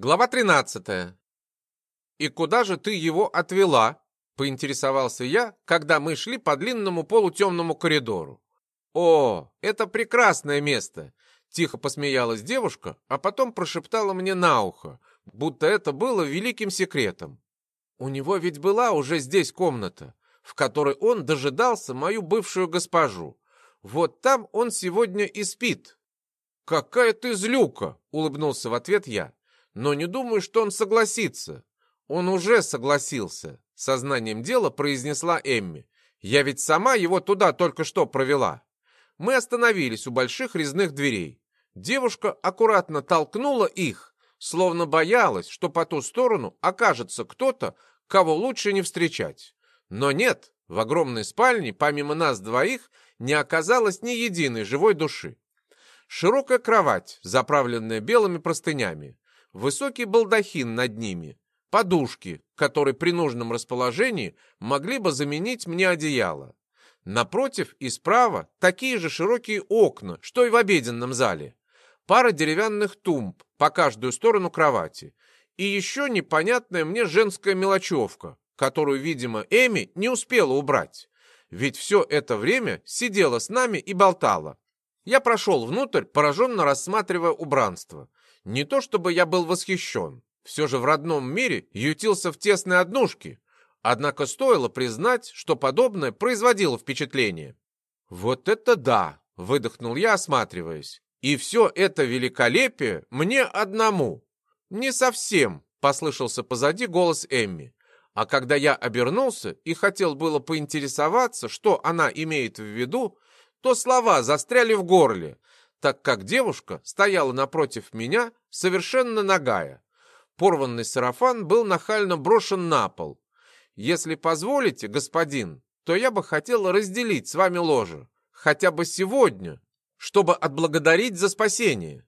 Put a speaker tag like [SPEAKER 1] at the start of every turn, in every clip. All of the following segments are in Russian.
[SPEAKER 1] Глава 13. «И куда же ты его отвела?» — поинтересовался я, когда мы шли по длинному полутемному коридору. «О, это прекрасное место!» — тихо посмеялась девушка, а потом прошептала мне на ухо, будто это было великим секретом. «У него ведь была уже здесь комната, в которой он дожидался мою бывшую госпожу. Вот там он сегодня и спит». «Какая ты злюка!» — улыбнулся в ответ я но не думаю, что он согласится. Он уже согласился, сознанием дела произнесла Эмми. Я ведь сама его туда только что провела. Мы остановились у больших резных дверей. Девушка аккуратно толкнула их, словно боялась, что по ту сторону окажется кто-то, кого лучше не встречать. Но нет, в огромной спальне, помимо нас двоих, не оказалось ни единой живой души. Широкая кровать, заправленная белыми простынями, высокий балдахин над ними, подушки, которые при нужном расположении могли бы заменить мне одеяло. Напротив и справа такие же широкие окна, что и в обеденном зале. Пара деревянных тумб по каждую сторону кровати. И еще непонятная мне женская мелочевка, которую, видимо, Эми не успела убрать. Ведь все это время сидела с нами и болтала. Я прошел внутрь, пораженно рассматривая убранство. Не то чтобы я был восхищен, все же в родном мире ютился в тесной однушке, однако стоило признать, что подобное производило впечатление. «Вот это да!» — выдохнул я, осматриваясь. «И все это великолепие мне одному!» «Не совсем!» — послышался позади голос Эмми. А когда я обернулся и хотел было поинтересоваться, что она имеет в виду, то слова застряли в горле, так как девушка стояла напротив меня, совершенно нагая. Порванный сарафан был нахально брошен на пол. «Если позволите, господин, то я бы хотел разделить с вами ложе, хотя бы сегодня, чтобы отблагодарить за спасение».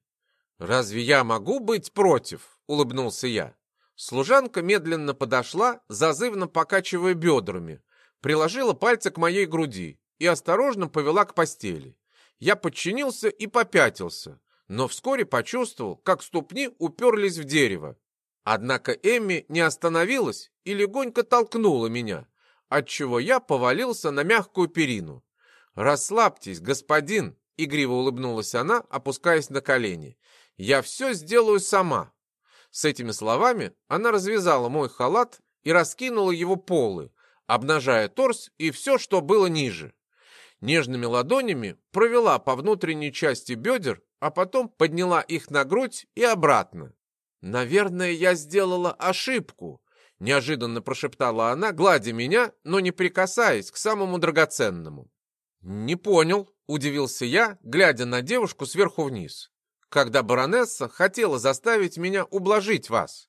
[SPEAKER 1] «Разве я могу быть против?» — улыбнулся я. Служанка медленно подошла, зазывно покачивая бедрами, приложила пальцы к моей груди и осторожно повела к постели. Я подчинился и попятился, но вскоре почувствовал, как ступни уперлись в дерево. Однако Эмми не остановилась и легонько толкнула меня, отчего я повалился на мягкую перину. «Расслабьтесь, господин!» — игриво улыбнулась она, опускаясь на колени. «Я все сделаю сама!» С этими словами она развязала мой халат и раскинула его полы, обнажая торс и все, что было ниже нежными ладонями провела по внутренней части бедер, а потом подняла их на грудь и обратно. «Наверное, я сделала ошибку», — неожиданно прошептала она, гладя меня, но не прикасаясь к самому драгоценному. «Не понял», — удивился я, глядя на девушку сверху вниз. «Когда баронесса хотела заставить меня ублажить вас».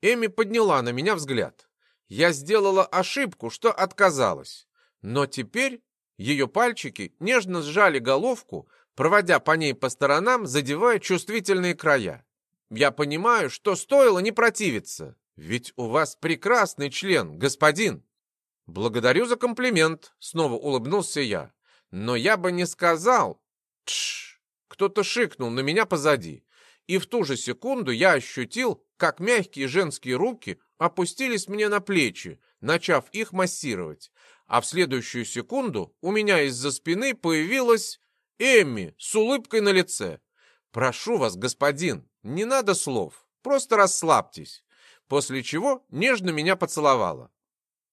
[SPEAKER 1] Эми подняла на меня взгляд. «Я сделала ошибку, что отказалась. Но теперь ее пальчики нежно сжали головку, проводя по ней по сторонам, задевая чувствительные края. Я понимаю, что стоило не противиться, ведь у вас прекрасный член, господин. Благодарю за комплимент, снова улыбнулся я. Но я бы не сказал... Тш! Кто-то шикнул на меня позади. И в ту же секунду я ощутил, как мягкие женские руки опустились мне на плечи, начав их массировать а в следующую секунду у меня из-за спины появилась Эмми с улыбкой на лице. «Прошу вас, господин, не надо слов, просто расслабьтесь», после чего нежно меня поцеловала.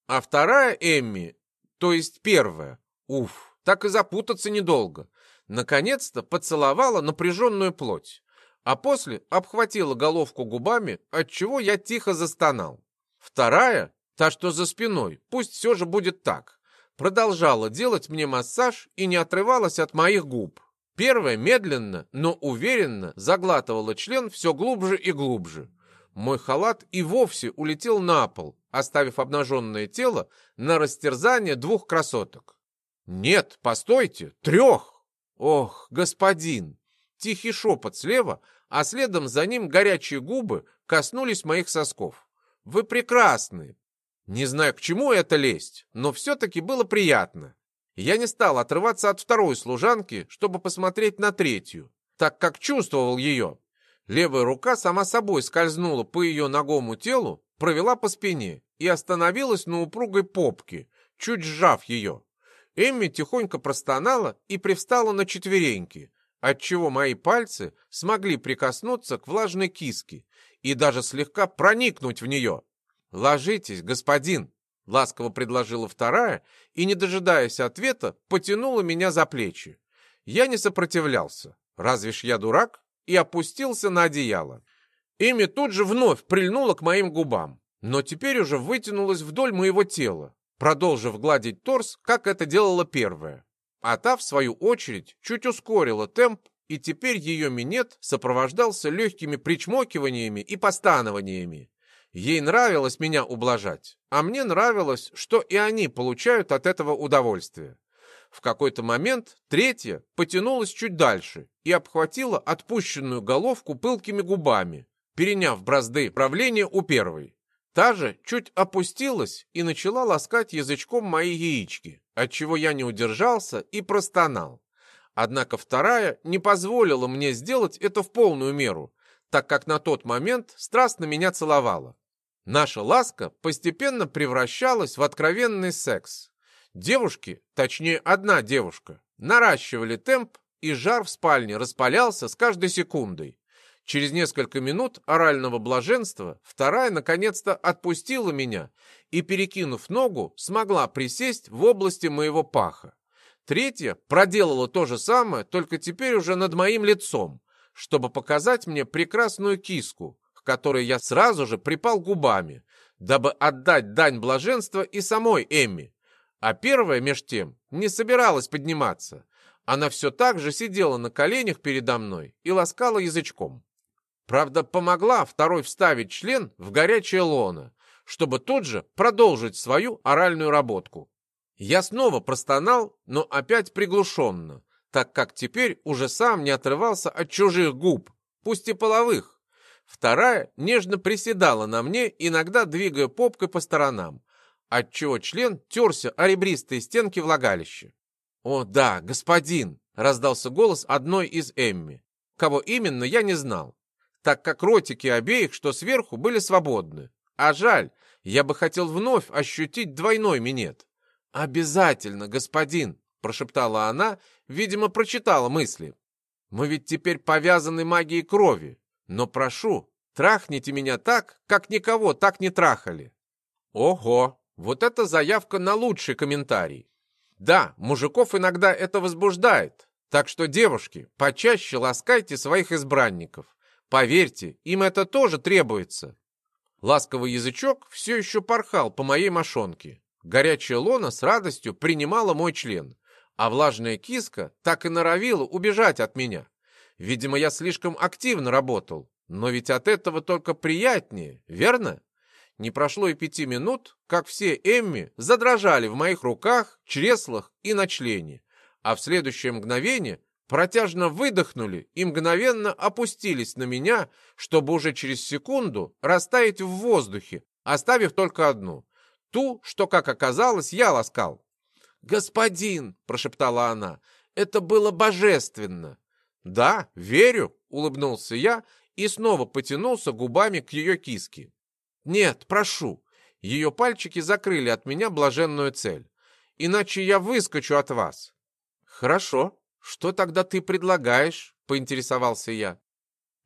[SPEAKER 1] А вторая Эмми, то есть первая, уф, так и запутаться недолго, наконец-то поцеловала напряженную плоть, а после обхватила головку губами, отчего я тихо застонал. Вторая Та, что за спиной, пусть все же будет так. Продолжала делать мне массаж и не отрывалась от моих губ. Первая медленно, но уверенно заглатывала член все глубже и глубже. Мой халат и вовсе улетел на пол, оставив обнаженное тело на растерзание двух красоток. «Нет, постойте, трех!» «Ох, господин!» Тихий шепот слева, а следом за ним горячие губы коснулись моих сосков. «Вы прекрасны, не знаю, к чему это лезть, но все-таки было приятно. Я не стал отрываться от второй служанки, чтобы посмотреть на третью, так как чувствовал ее. Левая рука сама собой скользнула по ее ногому телу, провела по спине и остановилась на упругой попке, чуть сжав ее. Эмми тихонько простонала и привстала на четвереньки, отчего мои пальцы смогли прикоснуться к влажной киске и даже слегка проникнуть в нее. «Ложитесь, господин!» — ласково предложила вторая и, не дожидаясь ответа, потянула меня за плечи. Я не сопротивлялся. Разве ж я дурак? И опустился на одеяло. Эми тут же вновь прильнула к моим губам, но теперь уже вытянулась вдоль моего тела, продолжив гладить торс, как это делала первая. А та, в свою очередь, чуть ускорила темп, и теперь ее минет сопровождался легкими причмокиваниями и постанованиями. Ей нравилось меня ублажать, а мне нравилось, что и они получают от этого удовольствие. В какой-то момент третья потянулась чуть дальше и обхватила отпущенную головку пылкими губами, переняв бразды правления у первой. Та же чуть опустилась и начала ласкать язычком мои яички, отчего я не удержался и простонал. Однако вторая не позволила мне сделать это в полную меру, так как на тот момент страстно меня целовала. Наша ласка постепенно превращалась в откровенный секс. Девушки, точнее одна девушка, наращивали темп, и жар в спальне распалялся с каждой секундой. Через несколько минут орального блаженства вторая наконец-то отпустила меня и, перекинув ногу, смогла присесть в области моего паха. Третья проделала то же самое, только теперь уже над моим лицом, чтобы показать мне прекрасную киску, к которой я сразу же припал губами, дабы отдать дань блаженства и самой Эмми. А первая, меж тем, не собиралась подниматься. Она все так же сидела на коленях передо мной и ласкала язычком. Правда, помогла второй вставить член в горячее лоно, чтобы тут же продолжить свою оральную работку. Я снова простонал, но опять приглушенно, так как теперь уже сам не отрывался от чужих губ, пусть и половых. Вторая нежно приседала на мне, иногда двигая попкой по сторонам, отчего член терся о ребристые стенки влагалища. «О, да, господин!» — раздался голос одной из Эмми. Кого именно, я не знал так как ротики обеих, что сверху, были свободны. А жаль, я бы хотел вновь ощутить двойной минет. «Обязательно, господин!» — прошептала она, видимо, прочитала мысли. «Мы ведь теперь повязаны магией крови, но прошу, трахните меня так, как никого так не трахали». Ого, вот это заявка на лучший комментарий. Да, мужиков иногда это возбуждает, так что, девушки, почаще ласкайте своих избранников. Поверьте, им это тоже требуется. Ласковый язычок все еще порхал по моей мошонке. Горячая лона с радостью принимала мой член, а влажная киска так и норовила убежать от меня. Видимо, я слишком активно работал, но ведь от этого только приятнее, верно? Не прошло и пяти минут, как все Эмми задрожали в моих руках, чреслах и на члене, а в следующее мгновение протяжно выдохнули и мгновенно опустились на меня, чтобы уже через секунду растаять в воздухе, оставив только одну. Ту, что, как оказалось, я ласкал. «Господин!» — прошептала она. «Это было божественно!» «Да, верю!» — улыбнулся я и снова потянулся губами к ее киске. «Нет, прошу!» Ее пальчики закрыли от меня блаженную цель. «Иначе я выскочу от вас!» «Хорошо!» «Что тогда ты предлагаешь?» — поинтересовался я.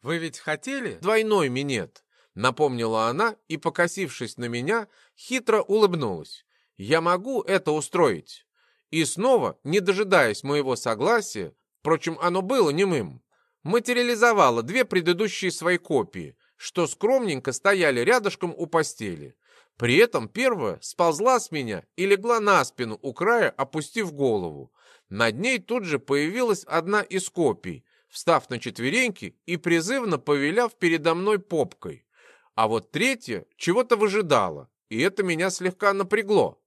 [SPEAKER 1] «Вы ведь хотели двойной минет?» — напомнила она и, покосившись на меня, хитро улыбнулась. «Я могу это устроить». И снова, не дожидаясь моего согласия, впрочем, оно было немым, материализовала две предыдущие свои копии, что скромненько стояли рядышком у постели. При этом первая сползла с меня и легла на спину у края, опустив голову. Над ней тут же появилась одна из копий, встав на четвереньки и призывно повеляв передо мной попкой. А вот третья чего-то выжидала, и это меня слегка напрягло.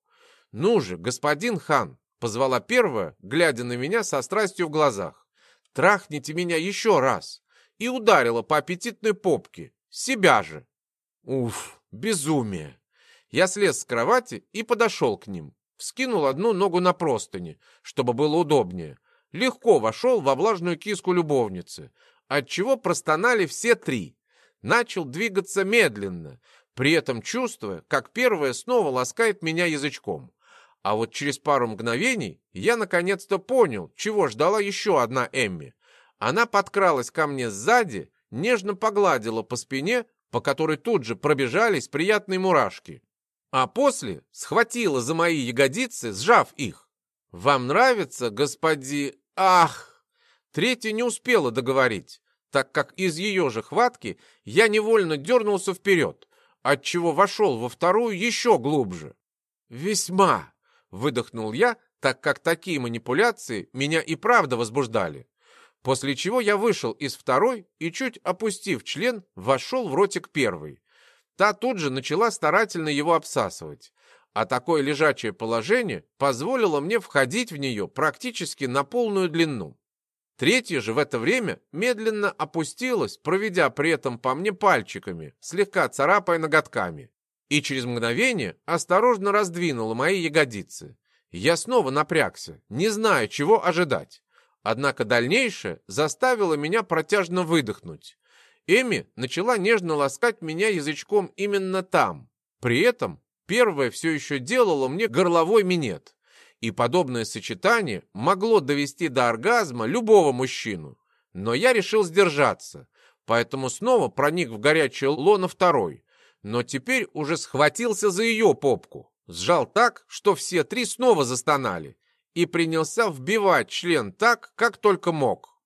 [SPEAKER 1] «Ну же, господин хан!» — позвала первая, глядя на меня со страстью в глазах. «Трахните меня еще раз!» и ударила по аппетитной попке. Себя же. Уф, безумие. Я слез с кровати и подошел к ним. Вскинул одну ногу на простыни, чтобы было удобнее. Легко вошел во влажную киску любовницы, отчего простонали все три. Начал двигаться медленно, при этом чувствуя, как первая снова ласкает меня язычком. А вот через пару мгновений я наконец-то понял, чего ждала еще одна Эмми. Она подкралась ко мне сзади, нежно погладила по спине, по которой тут же пробежались приятные мурашки. А после схватила за мои ягодицы, сжав их. «Вам нравится, господи... Ах!» Третья не успела договорить, так как из ее же хватки я невольно дернулся вперед, отчего вошел во вторую еще глубже. «Весьма!» — выдохнул я, так как такие манипуляции меня и правда возбуждали. После чего я вышел из второй и, чуть опустив член, вошел в ротик первый. Та тут же начала старательно его обсасывать. А такое лежачее положение позволило мне входить в нее практически на полную длину. Третья же в это время медленно опустилась, проведя при этом по мне пальчиками, слегка царапая ноготками. И через мгновение осторожно раздвинула мои ягодицы. Я снова напрягся, не зная, чего ожидать. Однако дальнейшее заставило меня протяжно выдохнуть. Эми начала нежно ласкать меня язычком именно там. При этом первое все еще делало мне горловой минет и подобное сочетание могло довести до оргазма любого мужчину. Но я решил сдержаться, поэтому снова проник в горячее лоно второй, но теперь уже схватился за ее попку, сжал так, что все три снова застонали, и принялся вбивать член так, как только мог.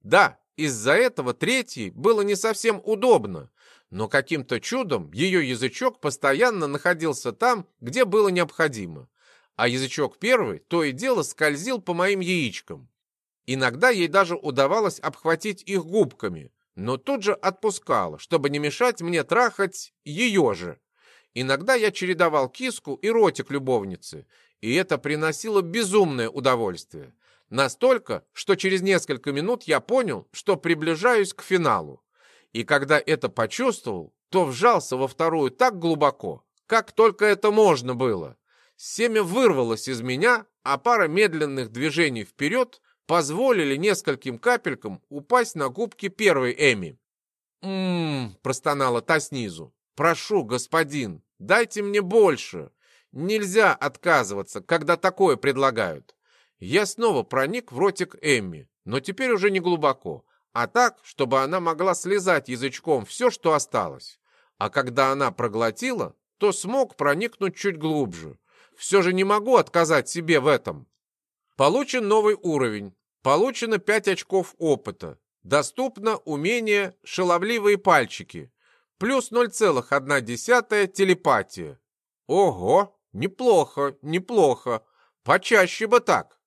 [SPEAKER 1] Да, из-за этого третий было не совсем удобно, но каким-то чудом ее язычок постоянно находился там, где было необходимо а язычок первый то и дело скользил по моим яичкам. Иногда ей даже удавалось обхватить их губками, но тут же отпускала, чтобы не мешать мне трахать ее же. Иногда я чередовал киску и ротик любовницы, и это приносило безумное удовольствие. Настолько, что через несколько минут я понял, что приближаюсь к финалу. И когда это почувствовал, то вжался во вторую так глубоко, как только это можно было. Семя вырвалось из меня, а пара медленных движений вперед позволили нескольким капелькам упасть на губки первой Эми. «М-м-м», простонала та снизу. «Прошу, господин, дайте мне больше. Нельзя отказываться, когда такое предлагают». Я снова проник в ротик Эмми, но теперь уже не глубоко, а так, чтобы она могла слезать язычком все, что осталось. А когда она проглотила, то смог проникнуть чуть глубже все же не могу отказать себе в этом. Получен новый уровень. Получено 5 очков опыта. Доступно умение «Шаловливые пальчики». Плюс 0,1 телепатия. Ого, неплохо, неплохо. Почаще бы так.